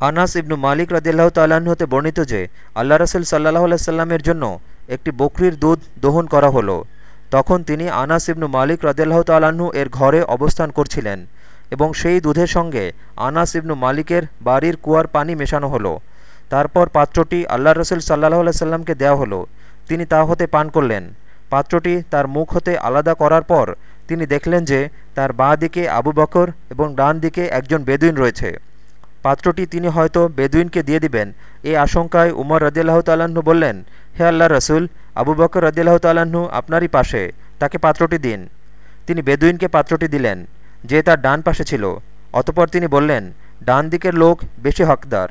আনাস ইবনু মালিক রদিল্লাহ তাল্লাহ্ন হতে বর্ণিত যে, আল্লাহ রসুল সাল্লাহ আলাইসাল্লামের জন্য একটি বকরির দুধ দহন করা হলো। তখন তিনি আনাস ইবনু মালিক রদিল্লাহ তাল্লাহ্ন এর ঘরে অবস্থান করছিলেন এবং সেই দুধের সঙ্গে আনাস ইবনু মালিকের বাড়ির কুয়ার পানি মেশানো হলো। তারপর পাত্রটি আল্লাহ রসুল সাল্লাহ আলাইসাল্লামকে দেওয়া হলো। তিনি তা হতে পান করলেন। পাত্রটি তার মুখ হতে আলাদা করার পর তিনি দেখলেন যে, তার বাঁ দিকে আবু বকর এবং ডান দিকে একজন বেদুইন রয়েছে। পাত্রটি তিনি হয়তো বেদুইনকে দিয়ে দিবেন। এই আশঙ্কায় উমর রদিল্লাহ তাল্লাহ্ন বললেন, হে আল্লাহ রসুল, আবু বকর রদিল্লাহ তাল্লাহ্ন আপনারই পাশে, তাকে পাত্রটি দিন। তিনি বেদুইনকে পাত্রটি দিলেন, যে তার ডান পাশে ছিল। অতপর তিনি বললেন, ডান দিকের লোক বেশি হকদার।